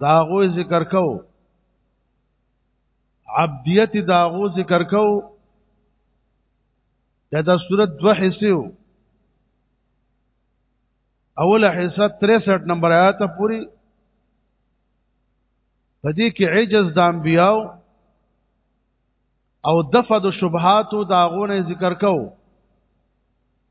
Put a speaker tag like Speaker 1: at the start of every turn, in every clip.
Speaker 1: دا غو ذکر کو عبدیت دا غو ذکر کو دا د صورت دوه حصے وو اوله حصہ 63 نمبر آیات پوری پدې کې عجز د انبیاو او دفع د شبهات او داغونه ذکر کو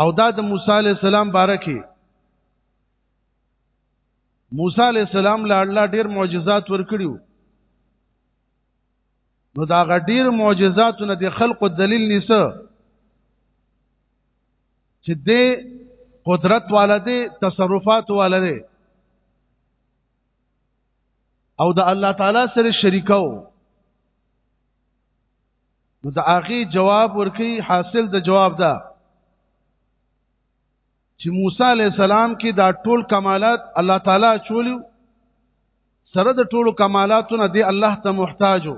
Speaker 1: او دا د موسی علی السلام بارکه موسی علی السلام له الله ډیر معجزات ورکړیو نو دا غډیر معجزاتونه د خلقو دلیل نیسه چې د قدرت والده تصرفات والده او د الله تعالی سره شریکاو نو د هغه جواب ورکي حاصل د جواب ده چې موسی علی السلام کې دا ټول کمالات الله تعالی چولیو سره د ټولو کمالاتونه دی الله ته محتاجو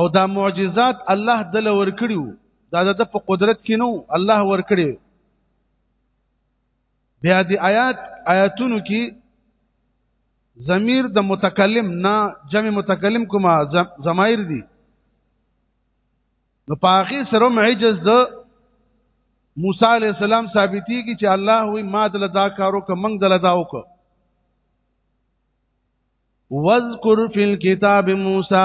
Speaker 1: او دا معجزات الله دل ورکړیو دا د په قدرت کې نو الله ورکړي بیا دی آیات آیاتونو کې ضمیر د متکلم نه جمع متکلم کومه ضمایر دي نو پاخي سره معجز د موسی علی السلام ثابتي کی چې الله وی ما دل دا کارو ک منګ دل دا وک واذکر فی الكتاب موسی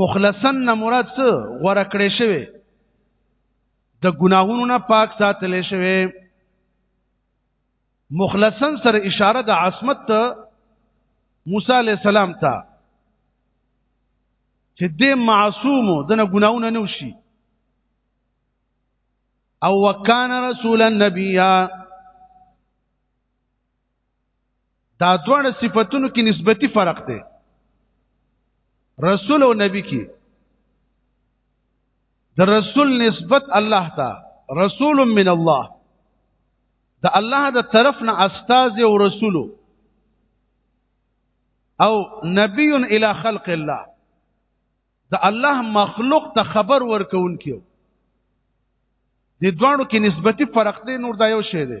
Speaker 1: مخلصن نه مراد څه غوړه کړې شوی د ګناهونو نه پاک ساتل شوی مخلصن سره اشاره د عصمت ته موسی علی السلام ته چې د معصوم د نه ګناهونه نه وشي او وکانه رسول النبی دا دوه صفاتونو کې نسبتي فرق دی رسول او نبی کې د رسول نسبت الله ته رسول من الله د الله د طرف نه استاد او رسول او نبی الی خلق الله د الله مخلوق ته خبر ورکون کیو د دوانو کې نسبتي فرق دی نور دا یو شی دی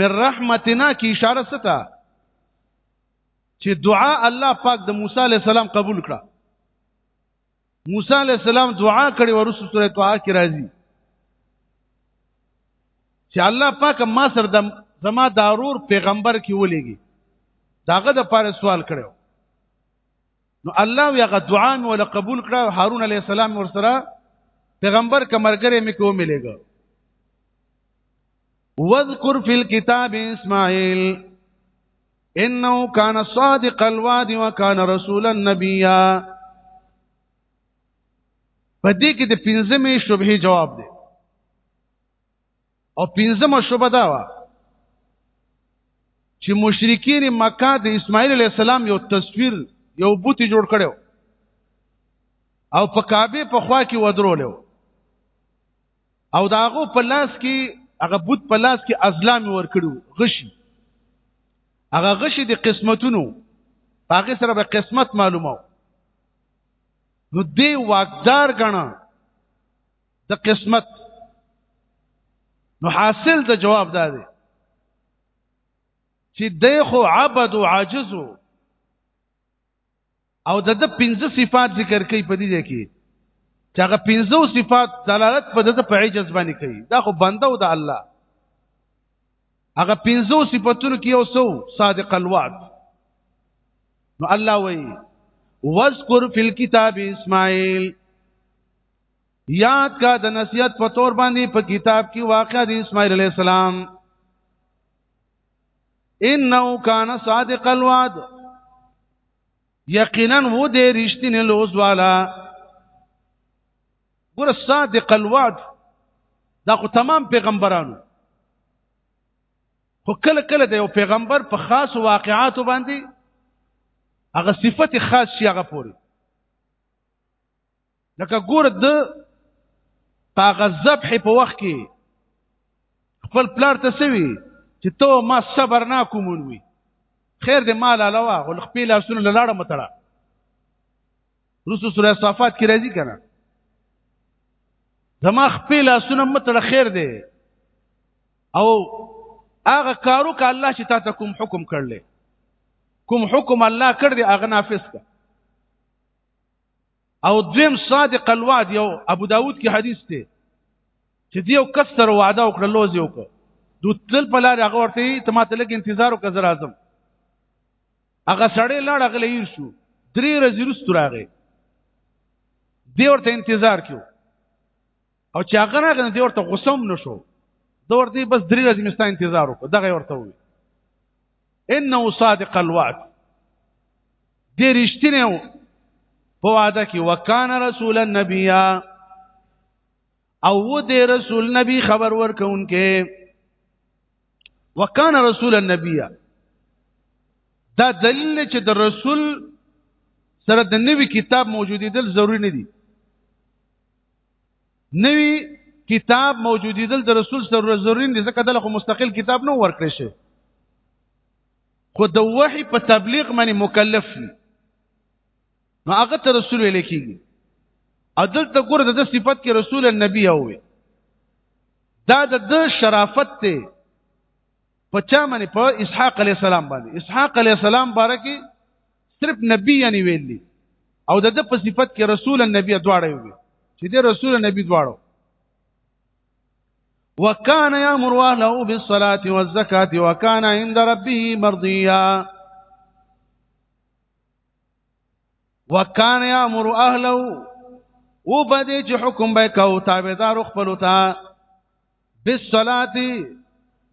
Speaker 1: من رحمتنا کی اشاره ستا چې دعا الله پاک د موسی علی السلام قبول کړه موسی علی السلام دعا کړې ورسره سورې توه کې راځي چې الله پاک ما سره د زما دارور پیغمبر کې ولېږي داغه د پاره سوال کړو نو الله یغه دعا مې ول قبول کړه هارون علی السلام ورسره پیغمبر کمرګره مې کو ملېګو وذکر فی الكتاب اسماعیل انه کان صادق الوعد وکانه رسولا نبیا په دې کې د پنځمې شبهه جواب دی او پنځمه شبهه دا و چې مشرکین مکه د اسماعیل علی السلام یو تصویر یو بوتي جوړ کړو او په کعبه په خوا کې ودرولو او دا هغه په لاس کې هغه بوت په لاس کې ازلام ور کړو غشي هغه غشي د قسمتونو هغه سره به قسمت معلومه نو دی واقدار غنا د قسمت نو حاصل د جواب دا دی چې دی خو عبد او عاجز او د د پنځه صفات ذکر کوي په دې ځای کې چې هغه پنځه صفات دلالت په د په عجز باندې کوي دا خو بنده او د الله هغه پنځه صفاتونو کې یو سو صادق الوعد نو الله وایي واذکر فی الكتاب اسماعیل یاد کا د نصیحت په تور باندې په کتاب کې واقعا د اسماعیل علی السلام انه کان صادق الوعد یقینا و دې رښتینه لوز والا ګور صادق الوعد دا خو تمام پیغمبرانو خو کله کله د یو پیغمبر په خاص واقعاتو باندې هغه صفت خاص شي هغه پوری لکه ګور د پاغه ذبح په وخت کې خپل پلار ته سوي چې تو ما صبر نه کوم وي خیر دې مال علاوه ول خپل اسونه لاړه متړه رسول سوره صفات کې راځي کنه زما خپل اسونه متړه خیر دې او هغه کارو ک الله چې تا ته کوم حکم کړل کوم حکم الله کړ دې هغه نافذ کړ او دویم صادق الوعد یو ابو داود کې حدیث دی چې دیو کس سره وعده وکړه لوز یو کو دو تل په لار هغه ورته ته ماته لګ انتظار وکړه زه راځم هغه سړی لاړ هغه لیر شو درې ورځې وروسته راغی دی ورته انتظار کیو او چې هغه راغله دی ورته غوسم نشو دا ورته بس درې ورځې مستا انتظار وکړ دغه ورته وي انه صادق الوعد دې رښتینه په وعده کې وکانه رسول النبي او و دې رسول نبی خبر ورکونکې وکانه رسول النبي دا دلیل چې د رسول سره د نوي کتاب موجودیدل ضروری نه دي نوی کتاب موجودی دل د رسول سره ضرورین دي ځکه دغه مستقل کتاب نو ورکړي شي خو د وحي په تبلیغ باندې مکلف دي نو هغه ته رسول ویل کیږي عدل ته ګور د صفت کې رسول النبي او دا د شرافت ته په چا باندې په اسحاق علی السلام باندې اسحاق علی السلام بارکه صرف نبی یعنی ویل دي او د په صفت کې رسول النبی دواړه وي چې د رسول النبی دواړو وکانه یامر اهله بالصلاه والزکاه وکانه عند ربه مرضیا وکانه یامر اهله او بده چې حکم به کو تابعدار خپل ته بالصلاه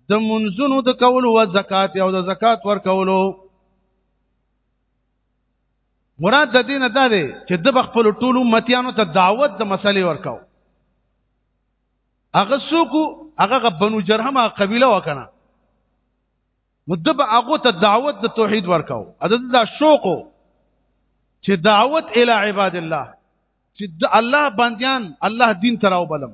Speaker 1: د منزونو د کول او زکات او د زکات ور کولو مراد د دین دا دی چې د خپل ټول امتیانو ته دعوت د مسلې ورکاو هغه څوک هغه بنو جرهمه قبيله وکنه مدب هغه ته دعوت د توحید ورکاو عدد دا شوق چې دعوت الی عباد الله چې الله بندیان الله دین تراو بلم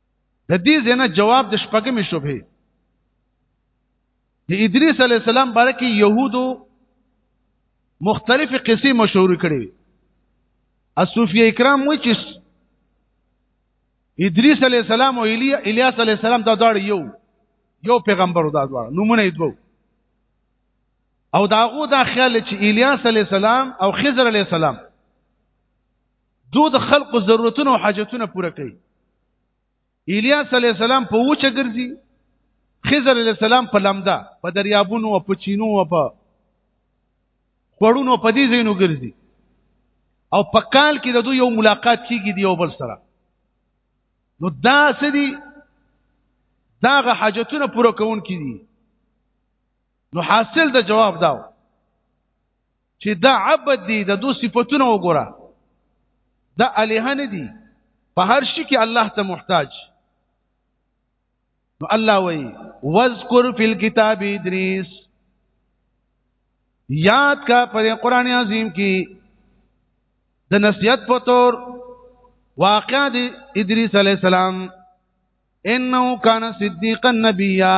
Speaker 1: د دې زنه جواب د شپږمې شوبه د ادریس علی السلام باره کې يهودو مختلفې قصې مشهور کړې اصوفیه کرام وایي چې ادریس علی السلام او الیاس علی السلام دا داړ یو یو پیغمبر دا دواړه نمونه یې دوه او داغو دا خیال چې الیاس علی السلام او خضر علی السلام دو د خلقو ضرورتونه او حاجتونه پوره کوي الیاس علی السلام په وچه ګرځي خضر علی السلام په لمده په دریابونو او په چینو او په خړونو په دې زینو ګرځي او په کال کې د دوی یو ملاقات کیږي دی یو بل سره نو دا سدي داغه حاجتونه پوره کون کړي نو حاصل د جواب داو چې دا عبد دی د دو صفاتونه وګوره دا الها نه دی په هر شي کې الله ته محتاج نو الله وی واذکر فی الكتاب ادریس یاد کا پر قران عظیم کې د نصیحت په تور واقع د ادریس علی السلام انه کان صدیقا نبیا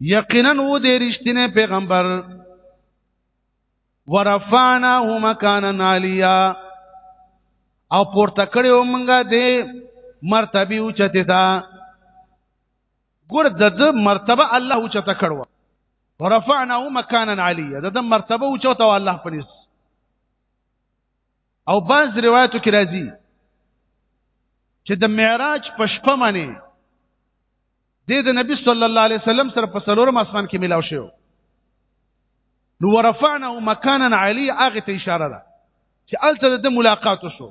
Speaker 1: یقینا و دې رښتینه پیغمبر ورفعنا مکانا علیا او پورته کړو مونږه دې مرتبه اوچته تا ګور د مرتبه الله اوچته کړو ورفعنا مکانا علیا د مرتبه اوچته الله پنيس او بعض روایتو کې راځي چې د معراج په شپه باندې د د نبی صلی الله علیه وسلم سره په څلورم اسمان کې ملاو شو نو ورفعنا مکانا علی هغه ته اشاره ده چې الته د ملاقات وشو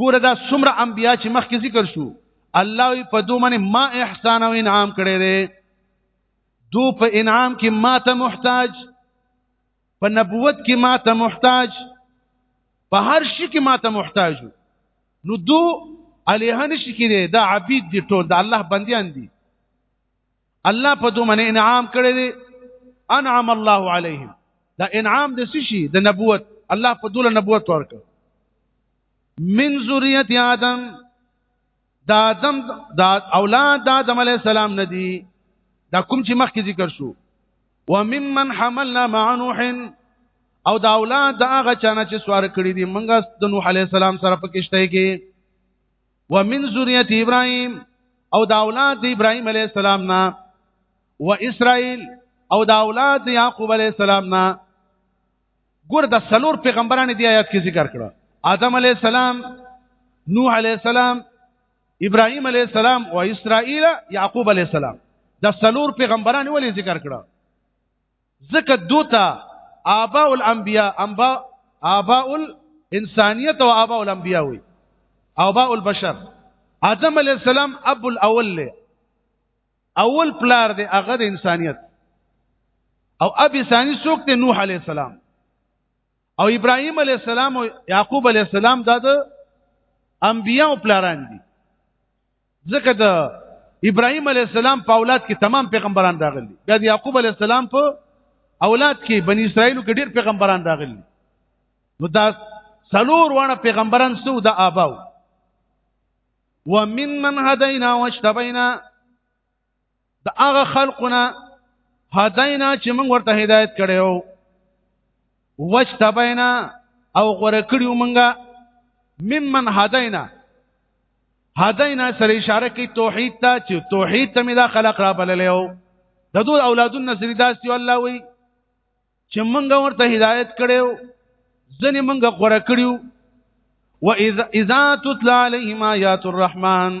Speaker 1: ګوره دا څومره انبیا چې مخکې ذکر شو الله په دوه باندې ما احسان او انعام کړی دی دو په انعام کې ما ته محتاج په نبوت کې ما ته محتاج په هر شي کې ما ته محتاج نو دو الیه نشي کېږي دا عبید دي ټول د الله بندیان دي الله په دوه من انعام کړی دی انعم الله عليهم دا انعام د شي د نبوت الله په دوله نبوت ورک من ذریه آدم دا آدم دا اولاد د آدم علی السلام ندي دا کوم چې مخکې ذکر شو وممن حملنا مع نوح او دا اولاد دا هغه چانه چې سوار کړی دي منګه د نوح علی السلام سره پکشته کې ومن ذریه ابراهیم او دا اولاد د ابراهیم علی السلام نه و اسرائیل او دا اولاد د یعقوب علی السلام نه ګور د سلور پیغمبرانو دی آیات کې ذکر کړه آدم علی السلام نوح علی السلام ابراهیم علی السلام او اسرائیل یعقوب علی السلام د سلور پیغمبرانو ولې ذکر کړه ځکه دوته آباء الانبیاء انباء آباء الانسانیت او آباء الانبیاء وي آباء البشر آدم علی السلام اب الاول له اول پلار دی هغه د انسانیت او ابي ثاني څوک دی نوح علی السلام او ابراهيم عليه السلام او يعقوب عليه السلام دا د انبيانو پلاران دي ځکه د ابراهيم عليه السلام په اولاد کې تمام پیغمبران راغلي بیا د يعقوب عليه السلام په اولاد کې بني اسرائيلو کې ډېر پیغمبران راغلي نو دا څلور وانه پیغمبران سو د آباو ومن من هدينا واشتبينا د هغه خلقونه هدینا چې موږ ورته هدایت کړو وجتبینا او غره کړیو موږ ممن هدینا هدینا سره اشاره کوي توحید ته چې توحید ته مې دا خلق را بللیو د دوه اولادونو نسل داس دی الله وی چې موږ ورته هدایت کړو ځنې موږ غره کړیو واذا تتلى عليهم ايات الرحمن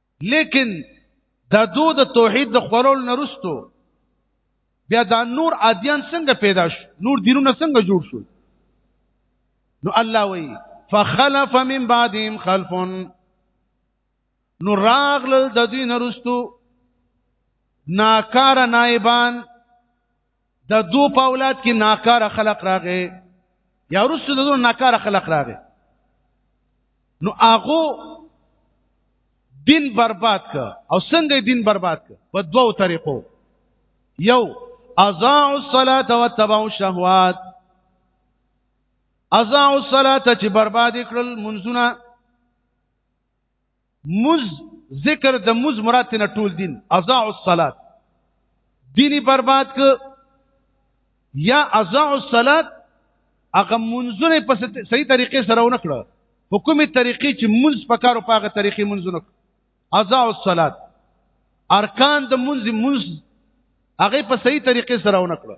Speaker 1: لیکن دا دو د توحید د خورول نرستو بیا دا نور ادیان څنګه پیدا شو نور دینونه څنګه جوړ شو نو الله وی فخلف من بعدهم خلف نو راغل د دین رستو ناکار نائبان د دو په اولاد کې ناکار خلق راغې یا رسو د دو ناکار خلق راغې نو هغه دین برباد ک او څنګه دین برباد ک په دوو طریقو یو اضاع الصلاه وتبع الشهوات اضاع الصلاه چې برباد کړل منځونه مز ذکر د مز مراد نه ټول دین ازاع الصلات دینی برباد ک یا ازاع الصلات هغه منځونه په صحیح طریقې سره ونکړه حکومي طریقې چې منځ پکارو پاغه طریقې منځونه ازاع الصلات ارکان د منځ منځ هغه په صحیح طریقې سره ونکړه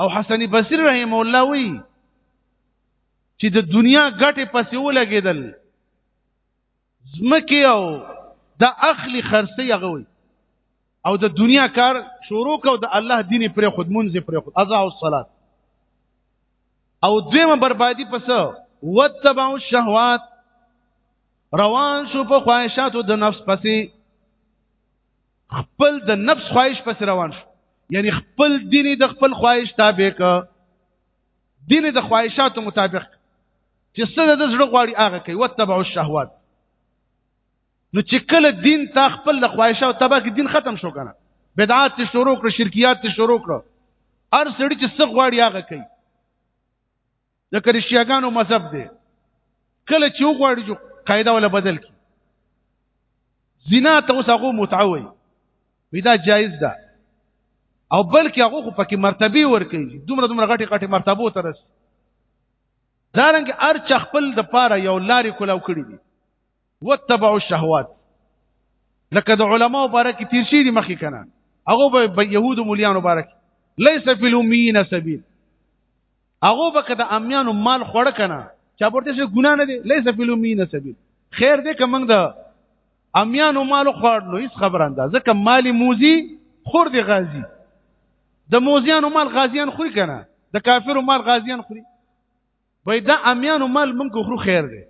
Speaker 1: او حسن بصری رحم الله وی چې د دنیا ګټه پسې ولګېدل زمکه او د اخلي خرڅي هغه وي او د دنیا کار شروع کو د الله دین پر خود منځ پر خود اذا او صلات او دیمه بربادي پس وتبعوا الشهوات روان شو په خواهشاتو د نفس پسې خپل د نفس خواهش پس روان شو یعنی خپل دین د خپل خواهش تابع ک دین د خواهشاتو مطابق چې څه د زړه غواړي هغه کوي وتبع الشهوات نو چې کله دین تا خپل د خواهشاتو تابع ک دین ختم شو کنه بدعات ته شروع کړ شرکیات ته شروع کړ هر سړی چې څه غواړي هغه کوي د کرشتیاګانو مذهب دی کله چې وغواړي چې قاعده ولا بدل کی زنا ته اوس هغه متعوي ودا جایز ده او بلکې هغه خو پکې مرتبه ور کوي دومره دومره غټي غټي مرتبه ترس دارنګ ارچ خپل د پاره یو لارې کولاو کړی دي وتبعوا الشهوات لکه د علماء مبارک تیر شي دي مخې کنه هغه به يهود مليان مبارک ليس في الامين سبيل هغه به کده اميان مال خړ کنه چا ورته څه ګنا نه دي ليس في الامين سبيل خیر دې کوم د اميان مال خړ نو هیڅ خبر انده ځکه مال موزي خور دي غازي د موزيان مال غازيان خوري کنه د کافر مال غازيان خوري وای دا امیانو مال مونږ خو خیر دی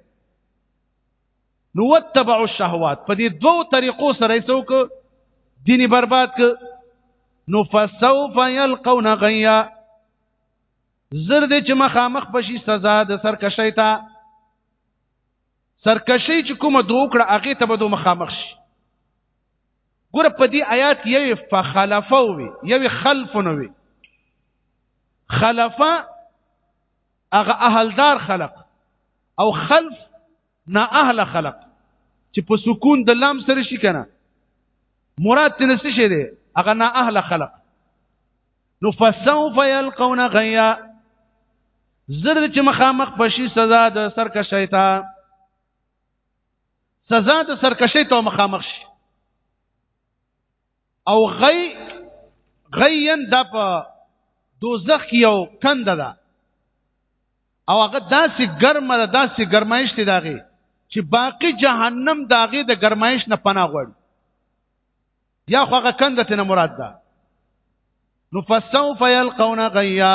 Speaker 1: نو وتبع الشهوات په دې دوو طریقو سره یې څوک دیني برباد ک نو فسوف يلقون غيا زر دې چې مخامخ بشي سزا د سرکشی ته سرکشی چې کومه دوکړه هغه ته به دوه مخامخ شي ګور په دې آیات یو فخلفو وي یو خلفنو وي خلفه هغه اهلدار خلق او خلف نا اهل خلق چې په سکون د لام سره شي کنه مراد تل څه شي دی هغه نا اهل خلق نو فسوف يلقون غيا زر چې مخامخ بشي سزا د سرکشی ته سزا د سرکشی ته مخامخ شي او غي غین د په دوزخ کې یو کند ده او هغه داسې ګرمه ده داسې ګرمایش دی داغه چې باقی جهنم داغه د ګرمایش نه پناه غواړي یا خو هغه کند ته نه مراد ده نو فسوف یلقون غیا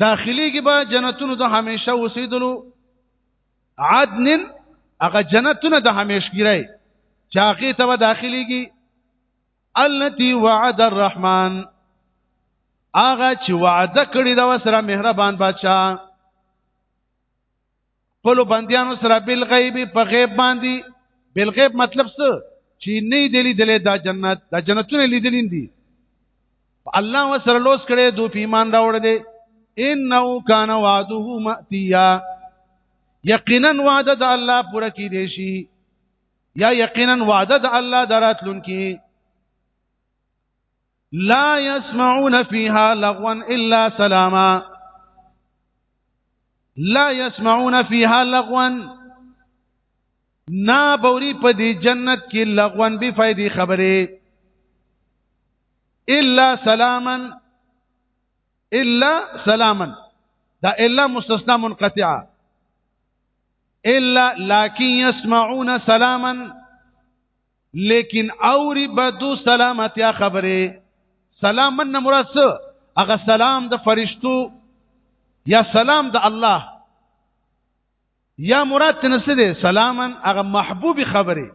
Speaker 1: داخلي کې به جنتونو د همیشه اوسېدلو عدن هغه جنتونه د همیشګرای چې هغه ته به داخلي کې التي وعد الرحمن هغه چې وعده کړی دا سره مهربان بادشاہ خپل بندیانو سره بل غیب په غیب باندې بل غیب مطلب څه چې نه دی لیدلې دا جنت دا جنتونه لیدلې دي الله وسره لوس کړي دو په ایمان راوړ دي انه کان وعده ماتیا یقینا وعده د الله پوره کې دي شي یا یقینا وعده د الله دراتلون کې لا يسمعون فيها لغوا الا سلاما لا يسمعون فيها لغوا نا بوري په دي جنت کې لغوا به فائدې خبره الا سلاما الا سلاما دا الا مستثنا منقطعه الا لكن يسمعون سلاما لیکن اوری بدو سلامتیا خبره سلام من مراد څه هغه سلام د فرشتو یا سلام د الله یا مراد تنسه ده سلامن هغه محبوب خبره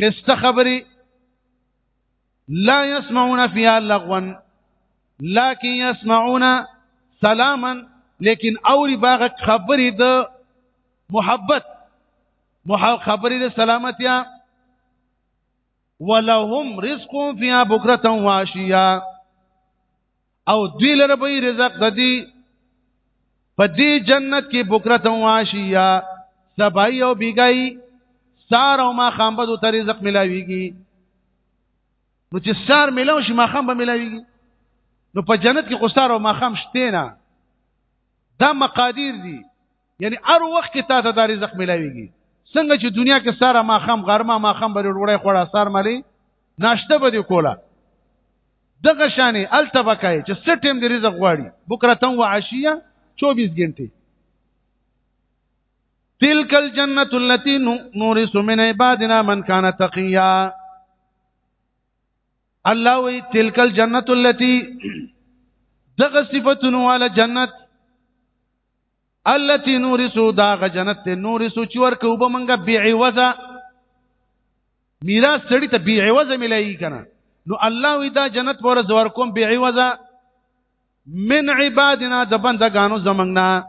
Speaker 1: خسته خبره لا يسمعون فيها لغوا لكن يسمعون سلاما لیکن اوری باغ خبرې د محبت خبرې د سلامتیا ولهم رزق فيها بكره واشيا او دوی لره به رزق ددی په دې جنت کې بکرته واشیا سبای او بیګای سار او ما خام به ته رزق ملاویږي نو چې سار ملاو شي ما خام به ملاویږي نو په جنت کې خو سار او ما خام شته نه دا مقادیر دي یعنی هر وخت کې تا ته دا رزق ملاويږي څنګه چې دنیا کې ساره ما خام غرمه ما خام بری وړوړې خوړه سار ملي ناشته به دی کوله دغه شانې الته وکای چې سټیم دی رزق غواړي بکره تم و عشیه 24 غنټه تلک الجنه التي نورث من عبادنا من كان تقيا الله وی تلک الجنه التي دغه صفاتونه والا جنت التي نورثو دا غ جنت ته نورثو چې ورکو به منګه بعوضه میراث سړی ته بعوضه ملایي کنه نو الله وی دا جنت ور زور کوم بعوضه من عبادنا د بندگانو زمنګنا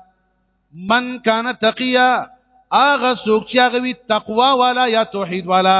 Speaker 1: من کان تقیا اغه سوک چې هغه وی تقوا والا یا توحید والا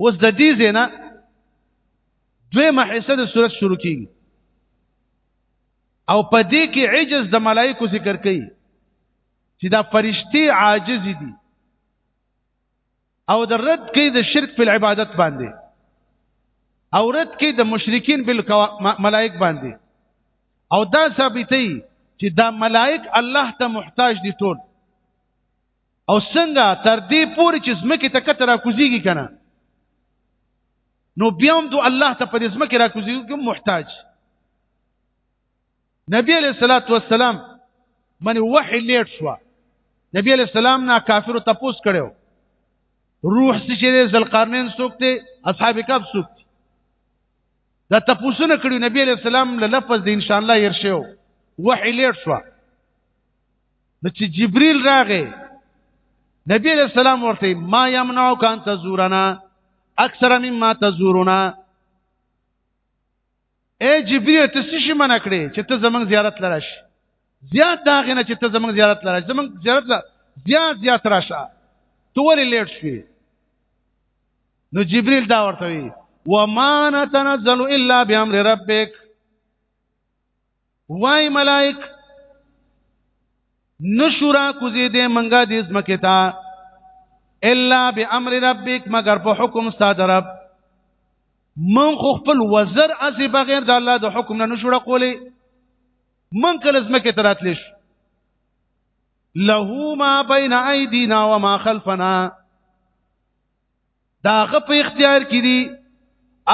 Speaker 1: اوس د دې زینا دویمه حصہ د صورت شروع کیږي او په دې کې عجز د ملائکو ذکر کوي چې دا فرشتي عاجز دي او د رد کې د شرک په عبادت باندې او رد کې د مشرکین بل ملائک باندې او دا ثابتې چې دا ملائک الله ته محتاج دي ټول او څنګه تر دې پورې چې زمکه ته کتر راکوزيږي کنه نو بیا هم دو الله ته په دې زمکه راکوزيږي محتاج نبی علیہ الصلوۃ والسلام من وحی لیټ شو نبی علیہ السلام نا کافر ته پوس کړو روح چې ذلقرنین سوکته اصحاب کب سوکته دا تپوسونه کړو نبی علیہ السلام له لفظ د ان شاء الله ير شو وحی لیټ شو نو چې جبريل راغی نبی علیہ السلام ورته ما يمنعك ان تزورنا اکثر مما تزورنا اے جبريل ته څه شي منع کړې چې ته زمنګ زیارت لراش زیات دا غنه چې ته زمنګ زیارت لراش زمنګ زیارت لا زیات زیات راشه تو ولې لیټ شوې نو جبريل دا ورته وی وما نتنزل الا بامر ربك وای ملائک نشورا کوزی دې منګه دې زمکه تا الا بامر ربک مگر په حکم ستاد رب من خو خپل وزر اسی بغیر د الله د حکم نه نشوړه قولې من کله زمکه تراتلیش له ما بین ایدینا و ما خلفنا دا هغه په اختیار کې دي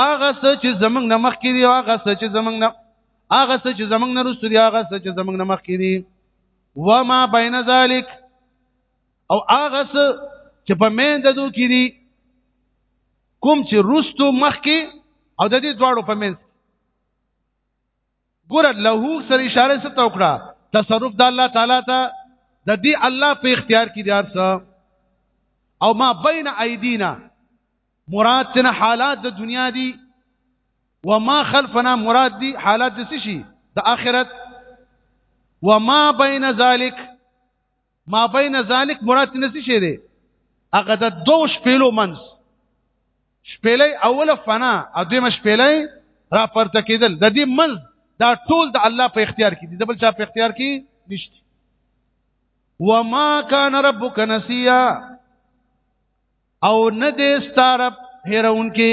Speaker 1: هغه څه چې زمنګ نه مخ کې دي هغه څه چې زمنګ نه هغه څه چې زمنګ نه رسول هغه څه چې زمنګ نه مخ کې دي و ما بین ذلک او هغه څه چې په مین د دوه کې دي کوم چې رستو مخ کې او د دې دواړو په مین ګور له سر اشاره ست وکړه تصرف د الله تعالی ته د دې الله په اختیار کې دار څه او ما بین ایدینا مراد تن حالات د دنیا دی و ما خلفنا مراد دی حالات د څه شي د آخرت و ما بین ذلک ما بین ذالک مراد نسی شه دی هغه د دوه شپېلو منځ شپېلې اوله فنا او دیمه شپېلې را پرته کېدل د دې منځ دا ټول د الله په اختیار کې دي د بل چا په اختیار کې نشته وما كان ربك نسيا او نه دې ستارب هرون کې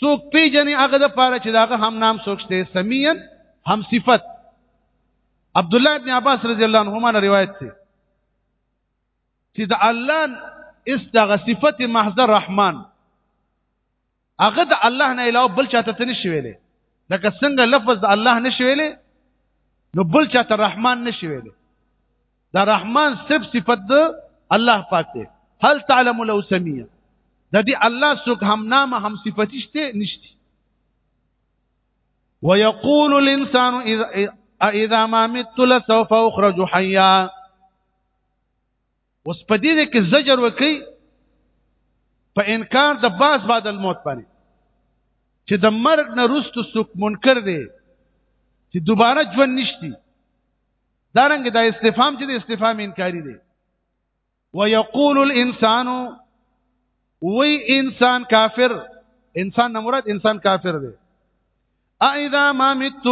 Speaker 1: سوک پیجنې هغه د پاره چې داغه هم نام سوکشته سمیان هم صفت عبد الله ابن عباس رضی الله عنهما روایت دی چې د الله استغه صفت محض الرحمن هغه د الله نه علاوه بل چاته ته نشي ویلې لکه څنګه لفظ د الله نشي ویلې نو بل چاته رحمان نشي ویلې دا رحمان صرف صفت ده الله پاک دی هل تعلم له سميه د دې الله څوک هم نامه هم صفتی شته نشته ويقول الانسان اذا اذا ما مت لسوف اخرج حيا اوس په دې کې زجر وکي په انکار د باس بعد الموت باندې چې د مرګ نه رستو څوک منکر دی چې دوباره ژوند نشتی دا رنګ دا استفهام چې د استفهام انکاری دی ويقول الانسان وی انسان کافر انسان نه مراد انسان کافر دی اذا ما مت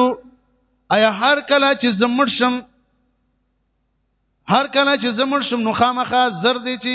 Speaker 1: ایا هر کله چې زمړ شم هر کله چې زمړ شم نو خامخا زر دی چې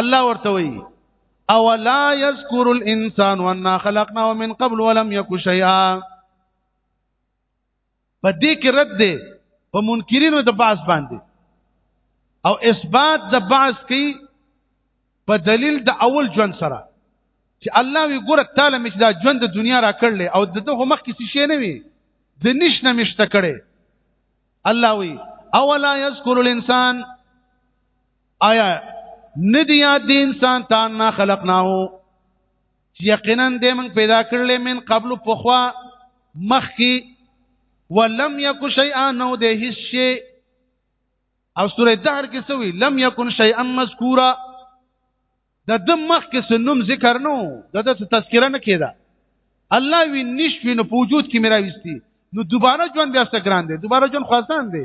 Speaker 1: الله ورته وی او لا يذكر الانسان وانا خلقناه من قبل ولم يكن شيئا په دې کې رد دی په منکرینو د باس باندې او اثبات د باس کې په دلیل د اول ژوند سره چې الله وی ګوره تعالی مش دا ژوند د دنیا را کړل او دغه مخ کې څه شي نه وي د نشنه مشته کړي الله وی اولا یذکر الانسان آیا ندی یاد دی انسان تا نه خلقناه یقینا دې موږ پیدا کړلې من قبل پخوا مخکی ولم یک شیئا نو دې هیڅ شی او سوره دهر کې سوی لم یکن شیئا مذکورا د د مخ کې سنوم ذکر نو د د تذکرہ نه کېده الله وی نشوی نو په وجود کې میرا وستی نو دوباره ژوند بیا څه ګران دی دوباره ژوند خاصان دی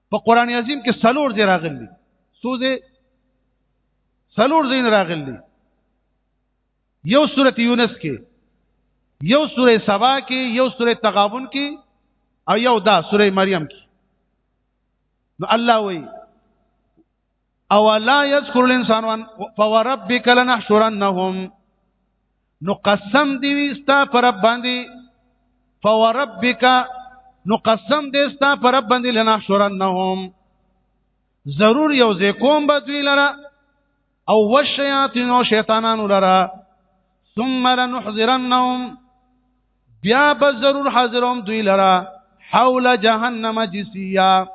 Speaker 1: په قران عظیم کې سلور دی راغلی سوزه سلور زین راغلی یو سورت یونس کې یو سوره سبا کې یو سوره تغابن کې او یو دا سوره مریم کې نو الله وایي او لا یذکر الانسان وان فوربک لنحشرنهم نو قسم دی وستا پر رب باندې فوربک نو قسم دی وستا پر رب باندې لنحشرنهم ضرور یو ځای کوم بدوی لره او وشیاطین او شیطانانو لره ثم لنحذرنهم بیا به ضرور حاضروم دوی لره حول جهنم جسیا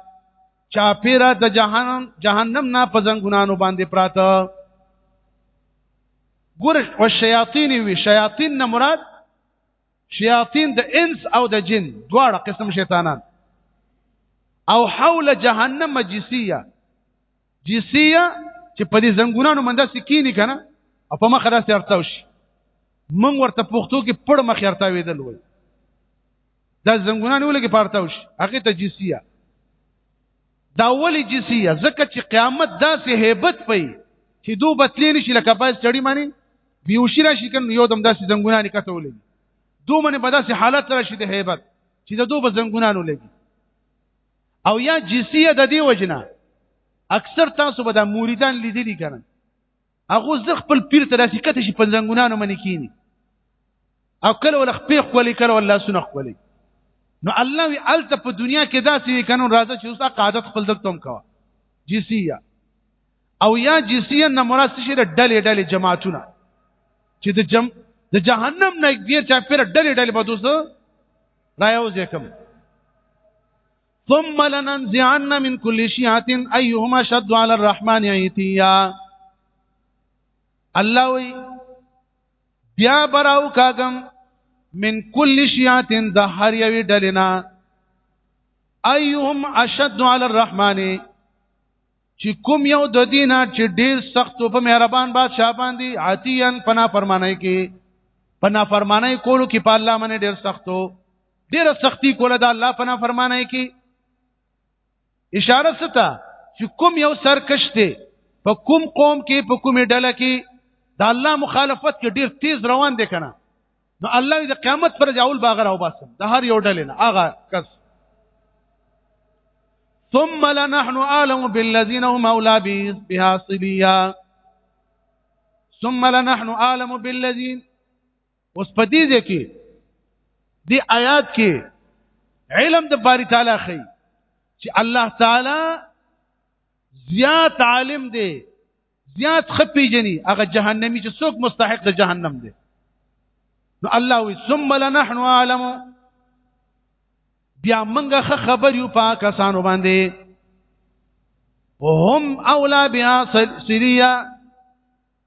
Speaker 1: چاپیره د جهنم جهنم نه په زنګونانو باندې پراته ګور او شیاطین وی شیاطین نه مراد شیاطین د انس او د جن دواړه قسم شیطانان او حول جهنم جسیه جسیه چې په دې زنګونانو منده سکینی کنه او په مخه داسې ارتاو شي مونږ ورته پښتو کې پړ مخ ارتاویدل وایي دا زنګونه نیول کې پارتاو شي هغه ته جسیه دا ولی جسیه ځکه چې قیامت داسې hebat پي چې دوه بتلې نشي لکه پاس چړي معنی بیوشي راشي کنه یو دم داسې زنګونه نه کتولې دوه منه په داسې حالت راشي د hebat چې دا دوه زنګونه نه لګي او یا جسیه د دې وجنه اکثر تاسو به د موریدان لیدلی کنه هغه زه خپل پیر ته داسې کته شي پنځنګونانو منې کینی او کله ول خپې خولې کله ول لاسونه خولې نو الله وی الته په دنیا کې داسې کنو راځه چې اوس قاعدت خپل دلته هم کوه جسیه او یا جسیه نه مراد څه د ډلې ډلې جماعتونه چې د جم د جهنم نه غیر چا پر ډلې ډلې په دوسه رايو ځکم ثم لننزعن من كل شيعه ايهما شد على الرحمن عيتيا الله وی بیا براو کاغم من كل شيعه د هر یوی ډلینا ايهم اشد على الرحمن چې کوم یو د دینه چې ډیر سخت په مهربان بادشاہ باندې عتیان پنا فرمانای کې پنا فرمانای کولو کې په الله باندې ډیر سختو ډیره سختی کوله د الله په نافرمانی کې اشاره ستا چې کوم یو سرکش دی په کوم قوم کې په کومې ډله کې د الله مخالفت کې ډیر تیز روان دی کنه نو الله د قیامت پر ځاول باغ راو باسم د هر یو ډلې نه هغه کس ثم لنحن اعلم بالذين هم اولى بها صليا ثم لنحن اعلم بالذين اوس په دې ځای کې دی آیات کې علم د باری تعالی خي چې الله تعالی زیات عالم دی زیات خپي جني هغه جهنمی چې څوک مستحق د جهنم دی نو الله وي ثم لنحن عالم بیا منګه خبر یو پاکستان باندې وهم اولا بها سریا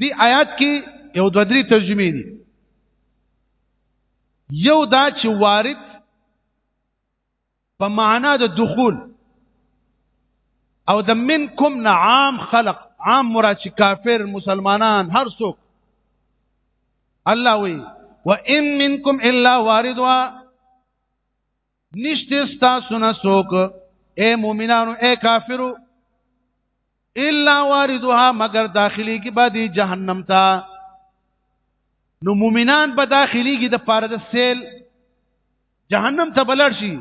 Speaker 1: دی آیات کې یو دوه درې ترجمې دي یو دا چې وارد په معنا د دخول او د منکم نه عام خلق عام مراد چې کافر مسلمانان هر څوک الله وی وان منکم الا واردها نشته تاسو نه څوک اے مؤمنانو اے کافرو الا واردها مگر داخلي کې بعد جهنم تا نو مؤمنان به داخلي کې د پاره د سیل جهنم ته بلړ شي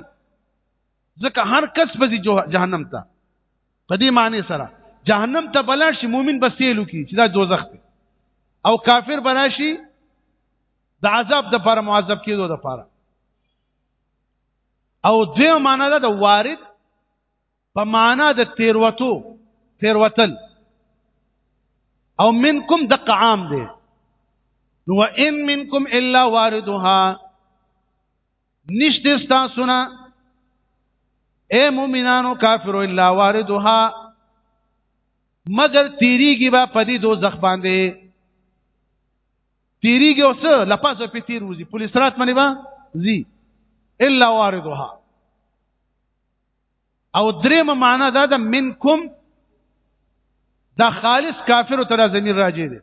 Speaker 1: ځکه هر کس به جهنم ته په دې معنی سره جهنم ته بلړ شي مؤمن به سیلو کې چې دا دوزخ دی او کافر براشي د عذاب د پر معذب کېدو د پاره او دوی معنا ده د وارد په معنا د تیروتو تیروتل او منکم دق عام دی نو ان منکم الا واردها نشته تاسو نه اے مومنانو کافرو الا واردها مگر تیریږي با پدی دوزخ باندې تیریږي او څه لپاسه په تیر وزي پولیس رات منی با زی الا واردها او دریم معنا دا د منکم دا خالص کافر ته د ضمیر راځي دي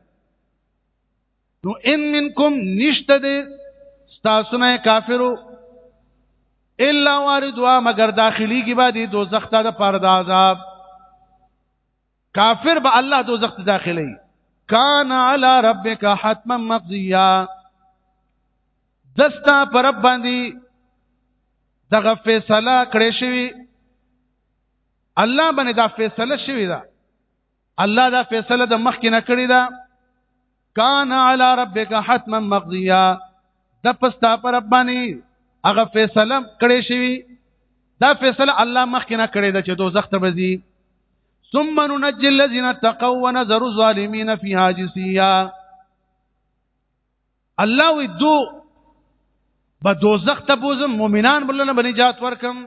Speaker 1: نو ان منکم نشته دي تاسو نه کافرو الا واردوا مگر داخلي کې به دي دوزخ ته د پرد عذاب کافر به الله دوزخ ته داخلي کان علی ربک حتما مقضیا دستا پر رب باندې دغه فیصله کړې شوی الله باندې دا فیصله شوی دا الله دا فیصله د مخ کې نه کړی دا کان علی ربک حتما مقضیا د پستا پر ربانی هغه فیصله کړې شوی دا فیصله الله مخکې نه کړې ده چې دوزخ ته وځي ثم ننجي الذين اتقوا ونذر الظالمين فيها جثيا الله وي دو به دوزخ ته بوزم مؤمنان بلنه بنجات ورکم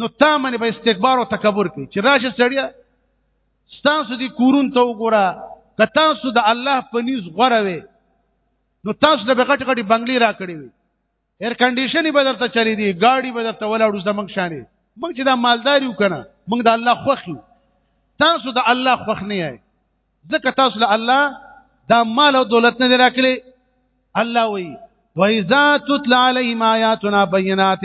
Speaker 1: نو تا باندې به استکبار او تکبر کوي چې راشه سړیا ستاسو دي کورون ته وګوره که تاسو د الله په نیز غوره وي نو تاسو د غټ غټي بنگلي را کړی وي ایر کنډیشنې به درته چلی دي گاډي به درته ولاړو زمنګ شانې موږ چې دا مالداري وکنه موږ د الله خوخي تاسو د الله خوخ نه یای ځکه تاسو له الله دا مال او دولت نه راکړي الله وی وَإِذَا تُتْلَى عَلَيْهِمْ آيَاتُنَا بَيِّنَاتٍ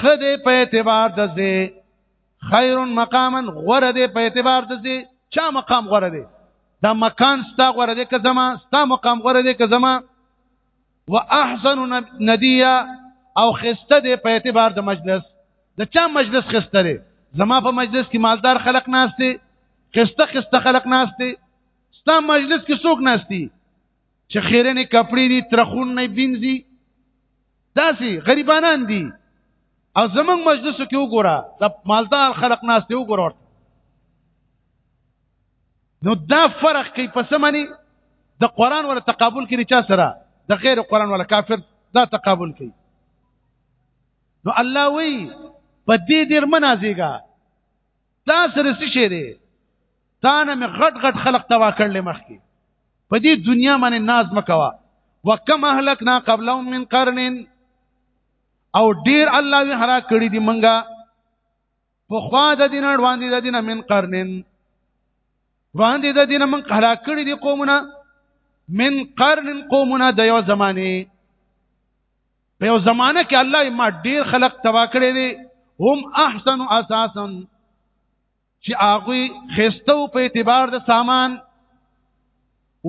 Speaker 1: خدای په اعتبار د زی خیر مقاما غره دی په اعتبار د زی چا مقام غره دی دا مکان ستا غره دی که زما ستا مقام غره دی که زما واحسن ندیه او خسته دی په اعتبار د مجلس د چا مجلس خسته دی زما په مجلس کې مالدار خلق ناشته خسته خسته خلق ناشته ستا مجلس کې څوک ناشتي چې خیرنې کپړې دي ترخون نه بینځي داسي غریبانان دي او زمنګ مجلس کې وګوره د مالدار خلق ناس ته وګوره نو دا فرق کوي په سمني د قران ولا تقابل کې چا سره د غیر قران ولا کافر دا تقابل کوي نو الله وی په دې ډیر منازيګا دا سره څه شي تانه مې غټ غټ خلق توا کړل مخکې په دې دنیا باندې ناز مکوا وکم اهلکنا قبلهم من قرن او ډیر الله وی هرا کړی دی منګه په خوا د دین وړاندې د دین من قرن وړاندې د دین من هرا کړی دی قومونه من قرن قومونه د یو زمانه په یو زمانه کې الله ما ډیر خلق تبا کړی دی هم احسن اساسا چې هغه خستو په اعتبار د سامان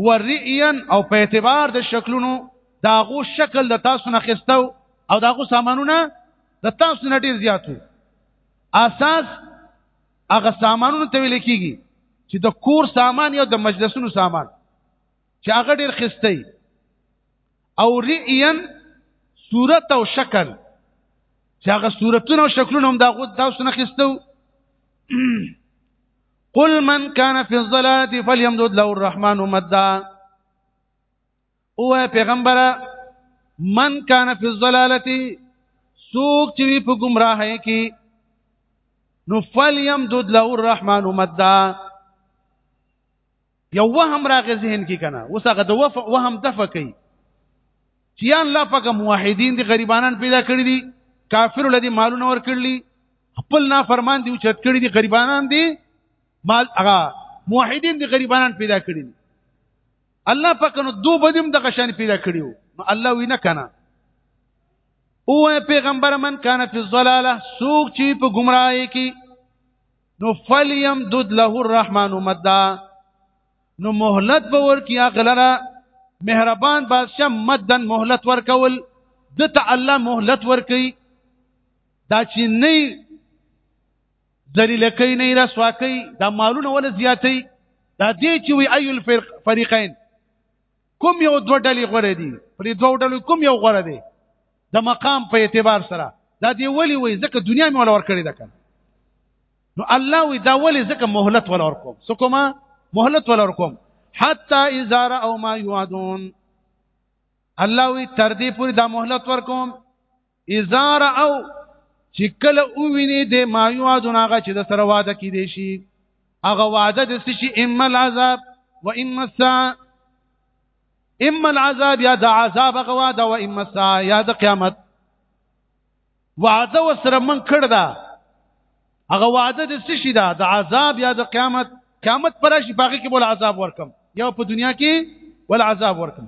Speaker 1: ورئیا او په اعتبار د شکلونو داغو شکل د تاسو نه خستو او داغو سامانونه د تاسو نه ډیر زیاتو اساس هغه سامانونه ته ویل کیږي چې د کور سامان یا د مجلسونو سامان چې هغه ډیر خستې او رئیا صورت او شکل چې هغه صورتونه او شکلونه هم دا غو تاسو نه خستو قل من كان في الضلال فليمدد له الرحمن مدا او پیغمبره من کان فی الضلالت سوق چې په گمراهۍ کې نو فلیم دود له الرحمن مدا یو وهم راغی ذهن کې کنه اوس هغه د وف وهم دفع کوي چې یا الله پاک موحدین دي غریبانان پیدا کړی دي کافر لدی مالونه ور کړلی خپل نه فرمان دی او چت کړی دي غریبانان دي مال هغه موحدین دي غریبانان پیدا کړی دي الله پاک نو دو بدیم د غشان پیدا کړیو نو الله وی نه کنه او پیغمبر من کان فی الضلاله سوق چی په گمراهی کې نو فلیم دود له الرحمن مدا نو مهلت به ورکی اغلره مهربان بادشاہ مدن مهلت ورکول دته الله مهلت ورکی دا چې نه ذلیل کوي نه رسوا کوي دا مالونه ول زیاتي دا دې چې وي ايل فريقين کوم یو دوه ډلې غوړې دي پرې دوه ډلې کوم یو غوړې دي د مقام په اعتبار سره دا دی ولی وای ځکه دنیا مې ولا ور کړی ده کنه نو الله وی دا ولی ځکه مهلت ولا ور کوم سو کومه مهلت ولا ور کوم حتا اذا او ما یعدون الله وی تر دې پورې دا مهلت ور کوم اذا راو چې کله اوویني د ما یوادون هغه چې د سره وعده کې دي شي هغه وعده د شي اما العذاب و اما الساعه اما العذاب یا د عذاب هغه وعده و اما الساعه یا د قیامت وعده وسره من کړ دا هغه وعده د څه شي دا د عذاب یا د قیامت قیامت پر شي باقي کې بول عذاب ورکم یا په دنیا کې ول عذاب ورکم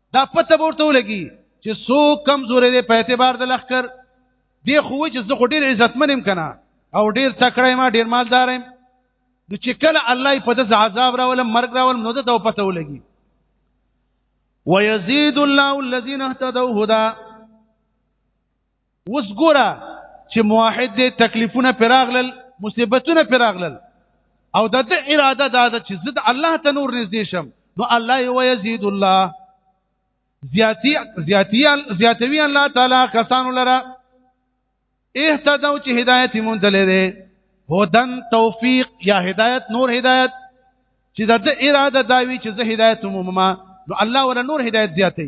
Speaker 1: دا پته ورته ولګي چې سو کمزورې دي په اعتبار د لخر دی خو چې زه خو ډیر عزتمنم کنه او ډیر تکړه ما ډیر مالدارم نو چې کله الله په دغه عذاب راول مرګ راول نو ته پته ولګي ويزيد الله الذين اهتدوا هدى اوس ګوره چې موحد دې تکلیفونه پراغلل مصیبتونه پراغلل او د دې اراده دا ده چې زه د الله ته نور نږدې شم نو الله یو یزيد الله زیاتی زیاتی زیاتوی الله تعالی کسانو لره اهتدوا چې هدایت مونږ لري هدن توفیق یا هدایت نور هدایت چې د اراده داوی چې زه هدایت مومما نو الله ولا نور هدایت زیاتې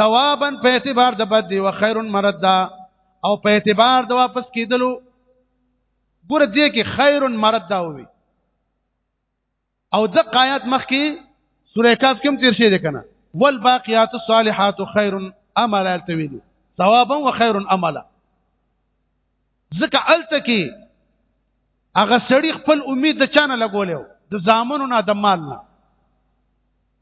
Speaker 1: ثوابا په اعتبار د بد دی او خیر مردا او په اعتبار د واپس کیدلو ګور دې کې خیر مردا وي او د قایات مخ کې سورې کاف کوم تیر شي ده کنه والباقیات الصالحات خیر امل التویل ثوابا وخير املا ځکه الته کې هغه سړی خپل امید د چانه لګولیو د زامنو نه د مال نه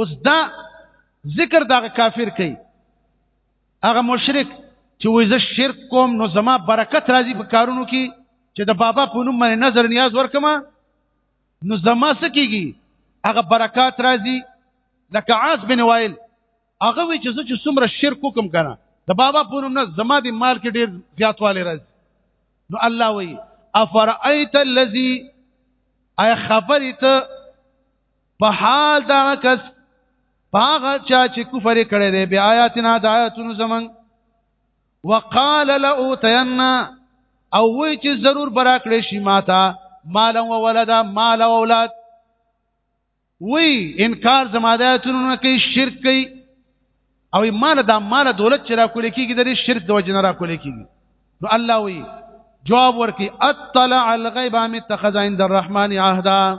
Speaker 1: اوس دا ذکر دا کافر کوي هغه مشرک چې وې زه شرک کوم نو زما برکت راځي په کارونو کې چې د بابا په نوم باندې نظر نیاز ورکما نو زما سکیږي هغه برکات راځي لکه عاص بن وائل هغه وی چې زه چې څومره شرک کوم کنه د بابا په نوم نه زما د مال کې ډیر زیاتواله راځي نو الله وی افرایت الذی اي خبرت په حال دا کس پاغه چا چې کفر کړی دی بیا آیاتنا د آیاتونو زمنګ وقال لاوتینا او وی چې ضرور برا کړې شي ماته مال او ولدا مال او اولاد وی انکار زماداتونو نه کوي شرک کوي او مال دا مال دولت چې را کول کیږي د شرک د وجنه را کول کیږي نو الله وی جواب ورکي اطلع الغیب ام اتخذ عند الرحمن عهدا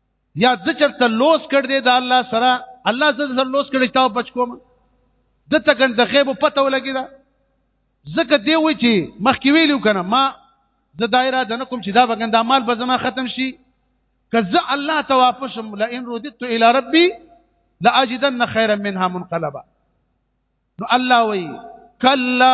Speaker 1: یا د چرته لوس کړ دې د الله سره الله زه سره لوس کړی تاو بچ کوم د تکن د غیب پته ولګی دا زکه دی وی چې مخکې ویلو کنه ما د دایره د نکم چې دا بګند مال به زما ختم شي کزه الله ته واپس لئن رددت الى ربي لاجدن خيرا منها منقلبا نو الله وی کلا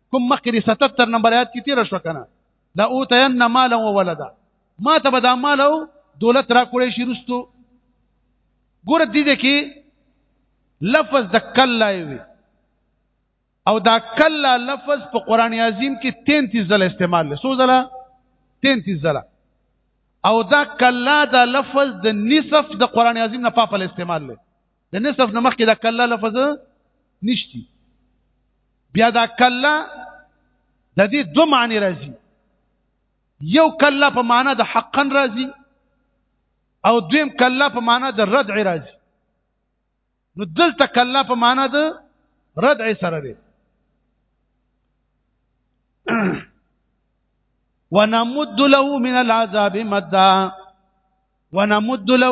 Speaker 1: کوم مخکې 77 نمبر آیات کې تیر شو کنه لا اوتین مالا و ولدا ما ته به دا مال او دولت را کولې شي رستو ګور دې کې لفظ د کلا وي او دا کلا لفظ په قران عظیم کې 33 ځله استعمال لري سو ځله 33 ځله او دا کلا دا لفظ د نصف د قران عظیم نه په خپل استعمال لري د نصف نه مخکې د کلا لفظ نشتی بیا دا کلا د دې دوه معنی راځي یو کلا په معنا د حقا راځي او دویم کلا په معنا د ردع راځي نو دلته کلا په معنا د ردع سره دی ونمد له من العذاب مدا ونمد له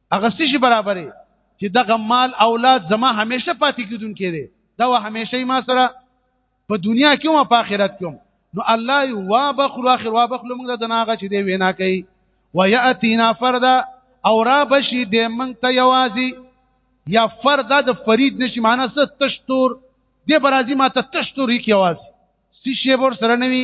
Speaker 1: هغه څه برابرې چې دغه مال اولاد زما همیشه پاتې کیدون کړي دا و همیشه ما سره په دنیا کې او په آخرت کې نو الله وا بخل اخر وا بخل موږ د ناغه چې دی وینا کوي وياتینا فردا او را بشي د موږ ته یوازي یا فردا د فرید نشي معنی ست تشتور د برازي ما ته تشتور کی یوازي سی شی ور سره نوي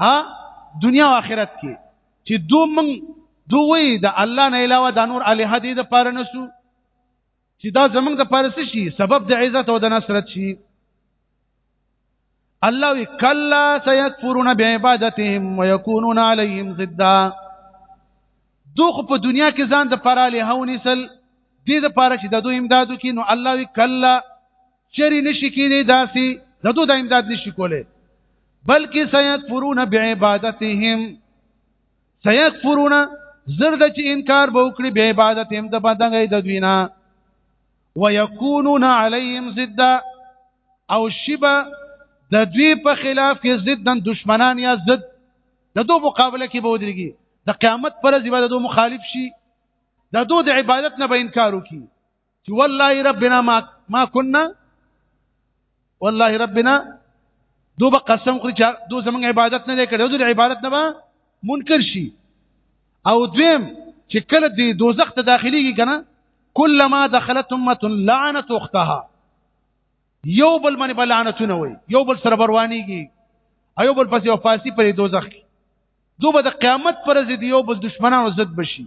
Speaker 1: ها دنیا او آخرت کې چې دو من دوی د الله نه علاوه د نور الہ دې د پاره نسو چې دا زمنګ د پاره شي سبب د عزت او د نصرت شي الله وی کلا سيكفرون بعبادتهم ويكونون عليهم ضدا دوخ په دنیا کې ځان د پاره له هونی سل دې د پاره چې د دوی امدادو کې نو الله وی کلا چری نشی کینی داسی ددو دا امداد نشی کوله بلکې سيكفرون بعبادتهم سيكفرون زرد چې انکار به وکړي به عبادت هم د بدنګي د دوینا ويكونون عليهم ضد او شبه د دوی په خلاف کې ضدن دشمنان یا ضد د دوه مقابله کې به ودرېږي د قیامت پر ورځ به د دوه مخالف شي د دوه د عبادت نه به انکار وکړي چې والله ربنا ما ما كنا والله ربنا دو به قسم خوري چې دو زمونږ عبادت نه کړي دو عبادت نه به منکر شي او دویم چې کله دی دوزخ ته داخليږي کنه کلمہ دخلت امه لعنت اختها یو بل باندې بلعنتونه وي یو بل سره بروانيږي ایو بل پسې وفاسي پر دوزخ کې دوی به د قیامت پر ضد یو بل دشمنانو ضد بشي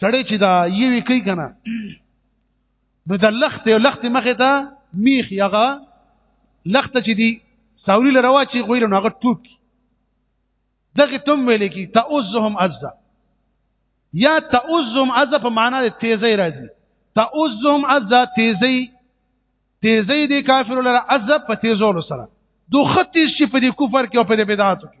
Speaker 1: سړی چې دا یوي کوي کنه نو د لخت او لخت مخې ته میخ یغه لخت چې دی ساوري لروا چې غویر نو هغه ټوپ دغه تم ویل کی تعوزهم عزا یا تعوزهم عزا په معنا د تیزی راځي تعوزهم عزا تیزی تیزی دی کافر لره عزا په تیزولو سره دوه ختی شي په دې کفر کې او په دې بدعاتو کې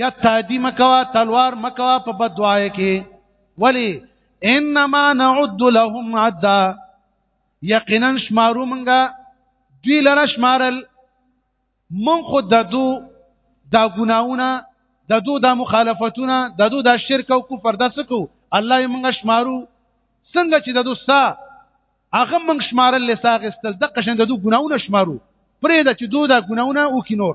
Speaker 1: یا تادی مکوا تلوار مکوا په بدوای کې ولی انما نعد لهم عدا یقینا شمارو منګه دوی لره شمارل من خو ددو دا ګناونه ددو دا مخالفتونه ددو دا شرک او کفر د سکو الله یې منګه شمارو څنګه چې ددو ستا هغه منګ شمارل لساغستل د قشن ددو ګناونه شمارو پرې د چې دوی دا ګناونه او کینور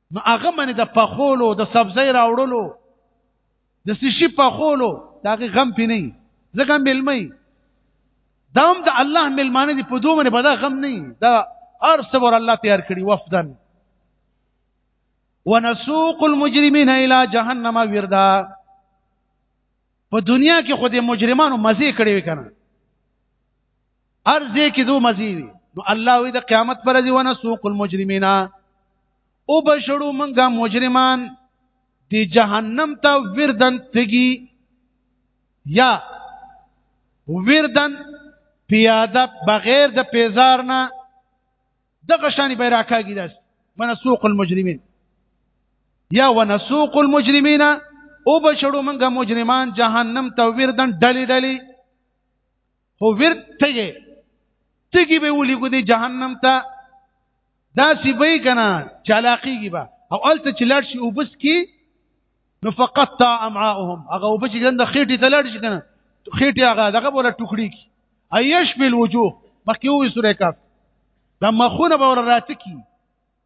Speaker 1: نو هغه باندې د پخولو د سبزی راوړلو د سشي پخولو دا هغه غم پې نه ځکه ملمه دا هم د الله ملمانه دي په دوه باندې په دا غم نه دا هر څه ور الله تیار کړي وفدن ونسوق المجرمين الى جهنم وردا په دنیا کې خو د مجرمانو مزه کړي وکنه ارزه کې دو مزي وي نو الله وی د قیامت پر ورځ ونه سوق المجرمین او بشړو منګه مجرمان دی جهنم ته وردن تگی یا وردن پیاده بغیر د پیزار نه د غشانی بیراکاږي داس منسوق المجرمین یا ونسوق المجرمین او بشړو منګه مجرمان جهنم ته وردن ډلی ډلی خو ورد تګي تګي به ولي کو دي جهنم ته دا سی به کنه چالاقيږي به او الته چې لاړ شي وبس کی نو فقط تا امعاءهم هغه وبس ګند خېټي ته لاړ شي کنه خېټي هغه دغه بوله ټوکړي کی ايش بالوجوه مخکې وې سورې کاف دا مخونه به ور راتکی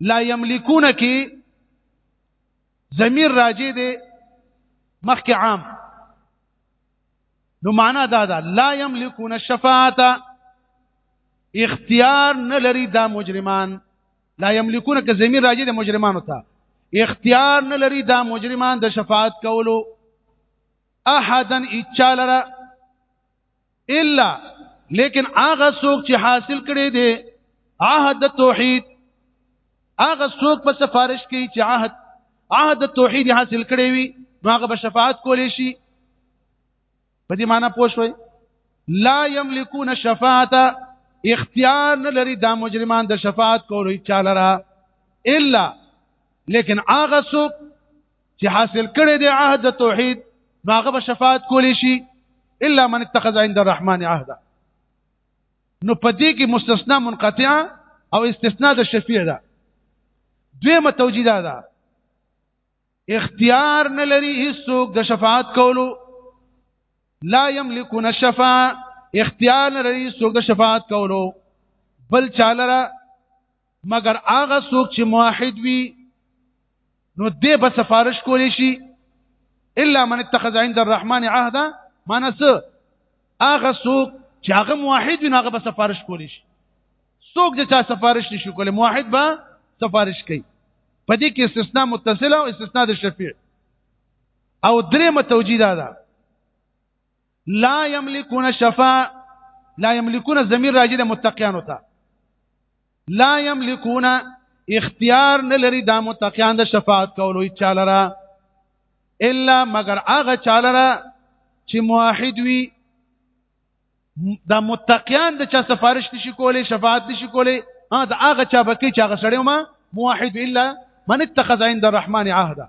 Speaker 1: لا یملکون کې ضمیر راجع دی مخکې عام نو معنا دا ده لا یملکون الشفاعه اختیار نه لري دا مجرمان لا یملکون که ضمیر راجع دی مجرمانو ته اختیار نه لري دا مجرمان د شفاعت کولو احدن اچالره الا لیکن هغه څوک چې حاصل کړي دي عهد توحید هغه څوک په سفارش کې چې عهد عهد توحید حاصل کړي وي نو هغه به شفاعت کولی شي په دې معنی پوه شوي لا یملکون شفاعت اختیار نه لري دا مجرمان د شفاعت کولو چاله را الا لیکن هغه څوک چې حاصل کړي دی عهد د توحید نو هغه به شفاعت کولی شي الا من اتخذ عند الرحمن عهدا نو پدې کې مستثنا منقطع او استثناء د شفیع ده دویمه توجیه ده اختیار نه لري هیڅوک د شفاعت کولو لا یملکون الشفاعه اختیار نه لري هیڅوک د شفاعت کولو بل چاله مګر هغه څوک چې موحد وي نو دې به سفارش کولی شي الا من اتخذ عند الرحمن عهدا معنی څه هغه څوک چې هغه موحد وي هغه به سفارش کولی شي څوک چې چا سفارش نشي کولی موحد به سفارش کوي په دې کې استثناء متصله او استثناء د شفیع او درې متوجیدا ده لا یملکون شفا لا یملکون ضمیر راجی د متقیانو ته لا یملکون اختیار نه لري دا متقیان د شفاعت کولو چاله را الا مگر هغه چاله را چې موحد وي دا متقیان د چا سفارش نشي کولی شفاعت نشي کولی ها دا هغه چا بکی چې هغه سړی ما موحد الا من اتخذ عند الرحمن عهدا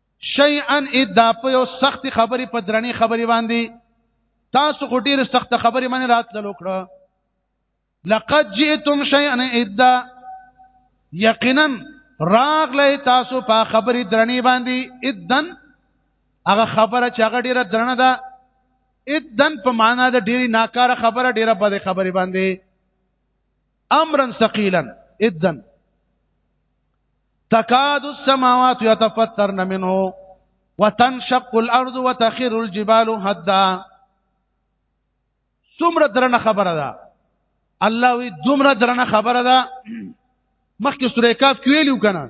Speaker 1: شیئا ادا په یو سخت خبرې په درنې خبرې باندې تاسو خو ډیر سخت خبرې باندې راتللو کړه لقد جئتم شیئا ادا یقینا راغله تاسو په خبرې درنې باندې ادن هغه خبره چې هغه ډیره درنه ده ادن په معنا د ډیری ناکاره خبره ډیره بده خبره باندې امرا ثقيلا اذا تكاد السماوات يتفطرن منه وتنشق الارض وتخر الجبال هدا څومره درنه خبره ده الله وی دومره درنه خبره ده مخکې سورې کاف کې ویلو کنه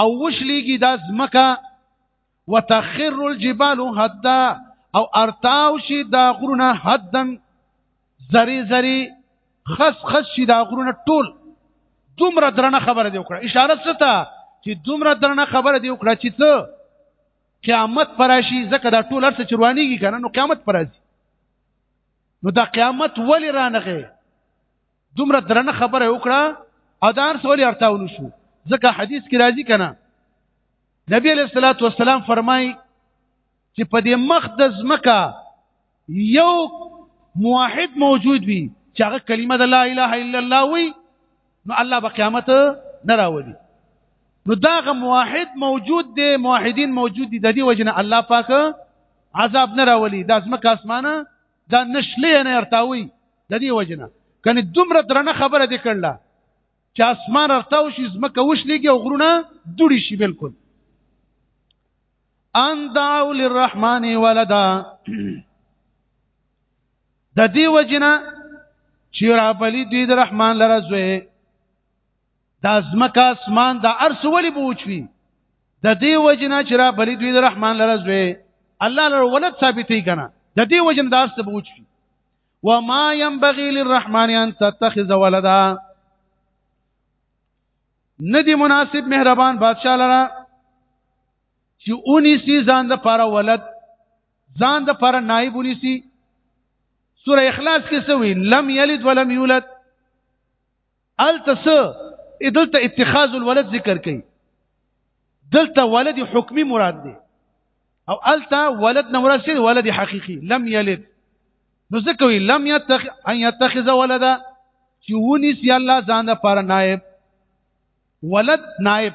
Speaker 1: او وشلیږي دا ځمکه وتخر الجبال حدا او ارتاو شي دا غرونه حدن زری زری خس خس شي دا غرونه ټول دومره درنه خبره دی وکړه اشاره ستا چې دومره درنه خبره دی وکړه چې ته قیامت پراشي ځکه دا ټول ارڅ چروانیږي کنه نو قیامت پراشي نو دا قیامت ولی رانغه دومره درنه خبره وکړه او دار سولې ارته ونشو ځکه حدیث کې راځي کنه نبی علیہ الصلوۃ والسلام فرمای چې په دې مخ د زمکا یو موحد موجود وي چې هغه کلمه د لا اله الا الله وي نو الله به قیامت نه راولي نو داغه موحد موجود دی موحدین موجود دي د دې وجنه الله پاک عذاب نه راولي د زمکا اسمانه دا نشلې نه ارتاوي د دې وجنه کني دومره درنه خبره دې کړل چې اسمان ارتاو شي زمکه وشلېږي او غرونه دوړي شي بالکل ان دعوا للرحمن ولدا د دې وجنه چې را بلی دې د رحمان لره زوی دا زمکه اسمان دا ارس ولی بوچوي د دې وجنه چې را بلی دوی د رحمان لره زوی الله لره ولد ثابتې کنه د دې وجنه دا ارس بوچوي وما ينبغي للرحمن ان تتخذ ولدا ندی مناسب مهربان بادشاہ لره چې اونی سي ځان د پاره ولد ځان د پاره نائب اونی سي سوره اخلاص کې سوي لم يلد ولم يولد التس دلته اتخاذ الولد ذکر کړي دلته ولد حکمی مراد دی او التا ولد نه مراد شي ولد حقيقي لم يلد نو ځکه وی لم يتخ ان يتخذ ولدا چې ونی سي الله ځان لپاره نائب ولد نائب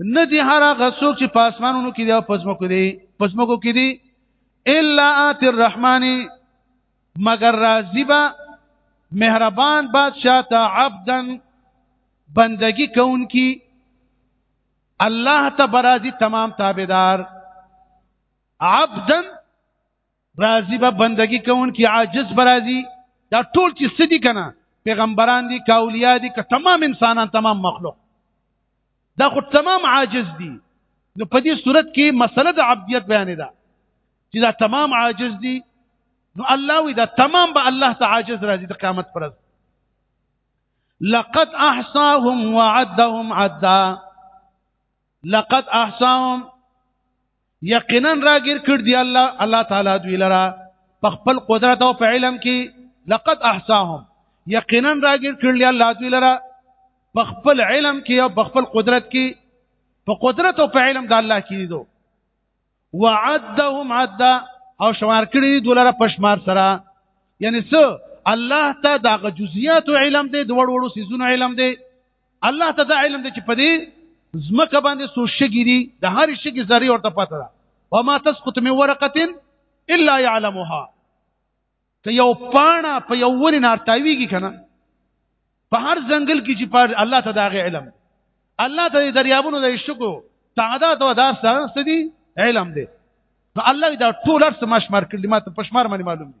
Speaker 1: نه دي هر هغه څوک چې په اسمانونو کې دي او پزمکو دي پزمکو کې دي الا ات الرحمن مگر راضی با مهربان بادشاہ ته عبدن بندگی کون کی الله ته برازي تمام تابعدار عبدن راضی به بندگی کون کی عاجز برازی دا ټول چې سدي کنه پیغمبران دي کاولیا دي که تمام انسانان تمام مخلوق دا خو تمام عاجز دي نو په دې صورت کې مسله د عبدیت بیان ده چې دا تمام عاجز دي نو الله وی دا تمام به الله ته عاجز راځي د قیامت پر ورځ لقد احصاهم وعدهم عدا لقد احصاهم یقینا راګر کړ دی الله الله تعالی دوی لرا په خپل قدرت او په علم کې لقد احصاهم یقینا راګر کړ دی الله دوی لرا په خپل علم کې او په خپل قدرت کې په قدرت او په علم د الله کې دي وعدهم عدا او شمار کړی دی دولره پشمار سره یعنی څه الله ته دغه جزئیات علم دی د وړ وړو سيزونو علم دی الله ته دا علم دی چې په دې زمکه باندې سو شګي دي د هر شګي ذری ورته پته ده وما تسقط من ورقه الا يعلمها ته یو پاڼه په یو ونی نارتاویږي کنه په هر ځنګل کې چې پر الله ته دا علم الله ته دریابونو د شګو تعداد او دار سره سدي علم دی نو الله دا ټول ارس مشمار کړي ماته پښمار باندې معلوم دي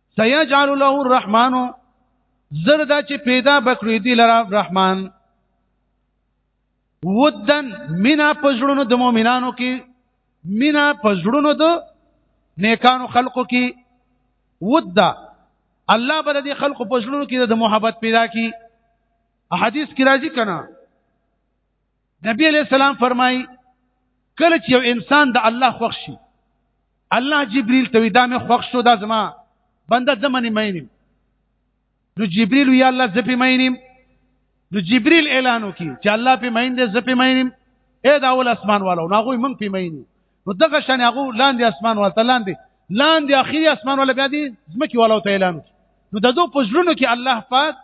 Speaker 1: سيجعل له الرحمن زردا چې پیدا بکړي دی لره الرحمن ودن مینا پزړونو د مؤمنانو کې مینا پزړونو د نیکانو خلقو کې ودا الله بل دې خلقو پزړونو کې د محبت پیدا کی حدیث کې راځي کنا نبی علیہ السلام فرمایي کله چې یو انسان د الله خوښ شي الله جبريل ته وی دا مې خوښ شو دا زما بنده زمنې مینم نو جبريل وی الله زپې مینم نو جبريل اعلان وکي چې الله په مین دې زپې مینم اے دا اول اسمان والو نو هغه مونږ په مینم نو دغه شان هغه لاندې اسمان والو لاندې لاندې اخیری اسمان والو بیا دې زمکي والو ته اعلان وکي نو د دوه پزړونو کې الله پاک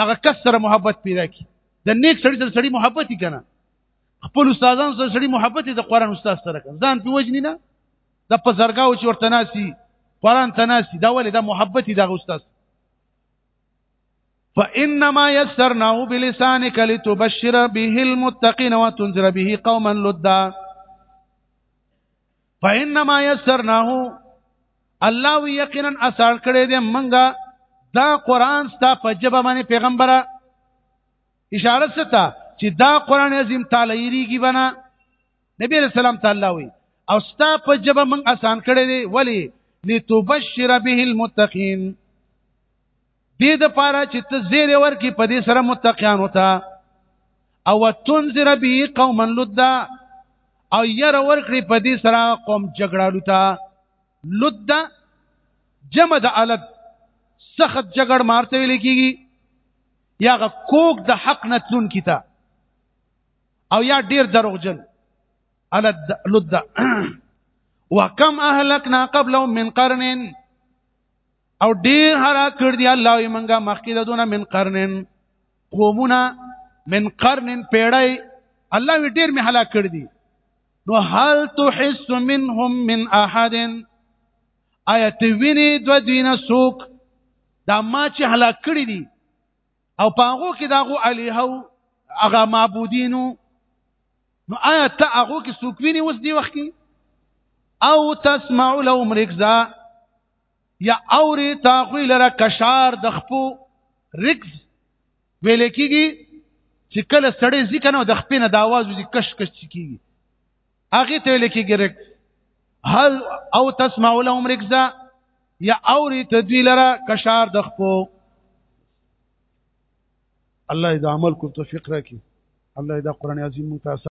Speaker 1: دغه کس سره محبت پیدا کی د نیک سړی سره سړی محبت کی کنه خپل استادان سره سړی محبت د قران استاد سره کنه ځان په وجنی نه د پزرګاو چې ورته ناسي قران ته ناسي دا ولې دا محبت د استاد فانما يسرناه بلسانك لتبشر به المتقين وتنذر به قوما لدا فإنما يسرناه الله یقینا اسال کړی دی منګه دا قران ستا په جبه باندې پیغمبره اشاره ستا چې دا قران عظیم تعالی یریږي بنا نبی رسول الله تعالی وی او ستا په جبه من اسان کړی دی ولی لتبشر به المتقین دې د پاره چې ته زیر ورکی په دې سره متقیان وتا او تنذر به قوما لدا او ير ورکړي په دې سره قوم جګړالو ته لدا جمع د الد سخت جګړ مارته ویل کیږي یا غ کوک د حق نه تلون کیتا او یا ډیر دروغجن الد لدا وکم اهلکنا قبلهم من قرنن او ډیر هلاک کړ دی الله یې منګه مخکې دونه من قرنن قومونه من قرنن پیړی الله یې ډیر می هلاک کړ دی نو هل تحس منهم من احد آیت ویني دو دینه سوک دا ما چې هلاک کړی دي او پاغو کې داغو الیهو هغه معبودینو نو آیا ته هغه کې سوک ویني اوس دی وخت کې او تسمع لهم رکزا یا اوري تاخوی لره کشار د خپو رکز ویل کېږي چې کله سړی ځي که نه د خپې نه د اواز وځي کش کش چې کېږي هغې ته ویل کېږي رکز هل او تسمع لهم رکزا یا اوري ته دوی لره کشار د خپو الله دې عمل کو توفیق راکړي الله دې قرآن عظیم متاثر